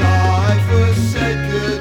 I've forsaken.